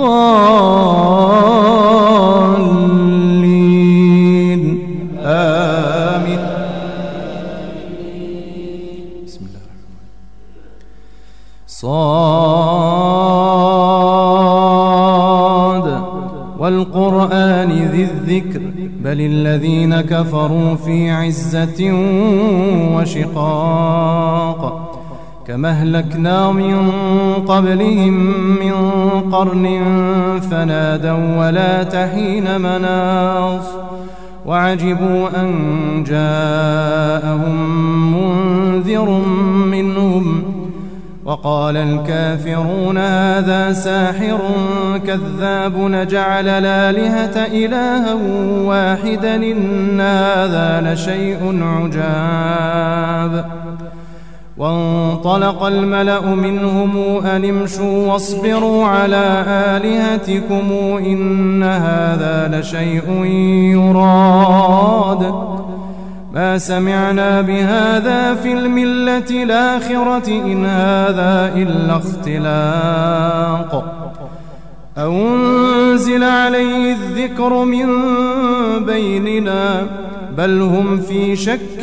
آمين. بسم الله الرحمن صاد والقرآن ذي الذكر بل الذين كفروا في عزة وشقاق. كما اهلكنا من قبلهم من قرن فنادوا ولا تحين مناص وعجبوا أن جاءهم منذر منهم وقال الكافرون هذا ساحر كذاب نجعل الآلهة إلها واحدا إن هذا لشيء عجاب وانطلق الملأ منهم أن امشوا واصبروا على آلهتكم إن هذا لشيء يراد. ما سمعنا بهذا في الملة الآخرة إن هذا إلا اختلاق. أنزل عليه الذكر من بيننا بل هم في شك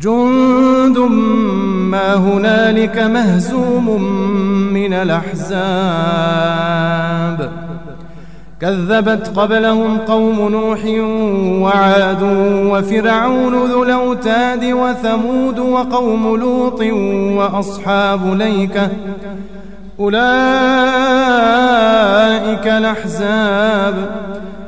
جند ما هنالك مهزوم من الأحزاب. كذبت قبلهم قوم نوح وعاد وفرعون ذو الأوتاد وثمود وقوم لوط وأصحاب ليكة أولئك الأحزاب.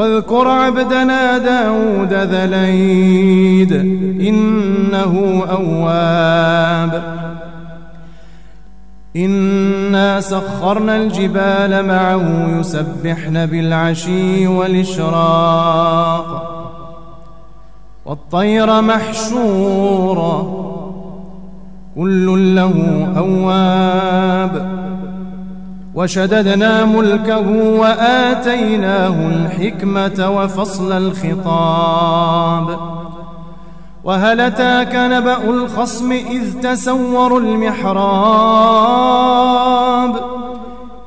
واذكر عبدنا داود ذليد إنه أواب. إنا سخرنا الجبال معه يسبحن بالعشي والإشراق. والطير محشورا كل له أواب. وشددنا ملكه وآتيناه الحكمة وفصل الخطاب. وهل أتاك نبأ الخصم إذ تسوروا المحراب؟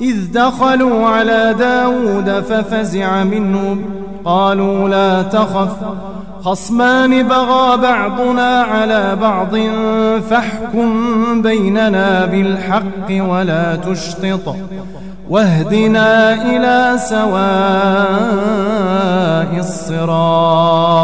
إذ دخلوا على داود ففزع منهم قالوا لا تخف. خصمان بغى بعضنا على بعض فاحكم بيننا بالحق ولا تشطط. واهدنا إلى سواء الصراط.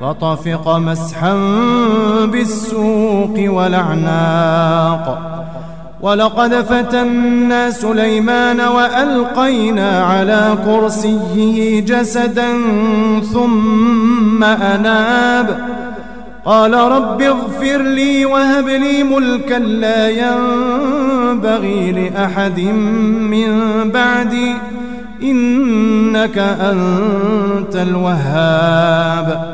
فطفق مسحا بالسوق والأعناق. ولقد فتنا سليمان وألقينا على كرسيه جسدا ثم أناب. قال رب اغفر لي وهب لي ملكا لا ينبغي لأحد من بعدي. إنك أنت الوهاب.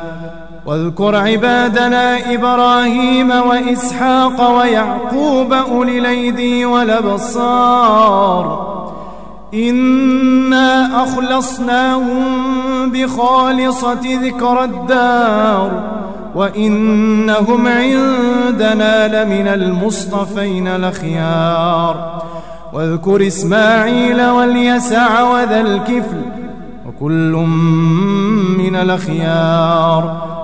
واذكر عبادنا إبراهيم وإسحاق ويعقوب أولي الأيدي والأبصار. إنا أخلصناهم بخالصة ذكر الدار. وإنهم عندنا لمن المصطفين الأخيار. واذكر إسماعيل واليسع وذا الكفل. وكل من الأخيار.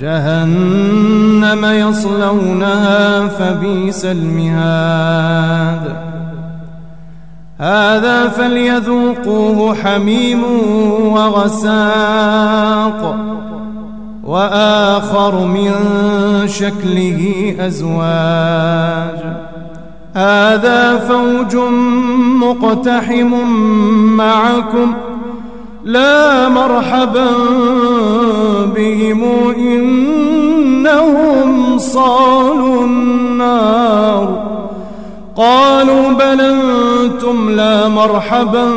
جهنم يصلونها فبيس المهاد. هذا فليذوقوه حميم وغساق وآخر من شكله أزواج. هذا فوج مقتحم معكم لا مرحبا بهم إنهم صالوا النار. قالوا بل أنتم لا مرحبا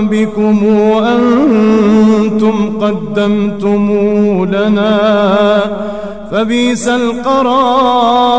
بكم وأنتم قدمتموا لنا فبيس القرار.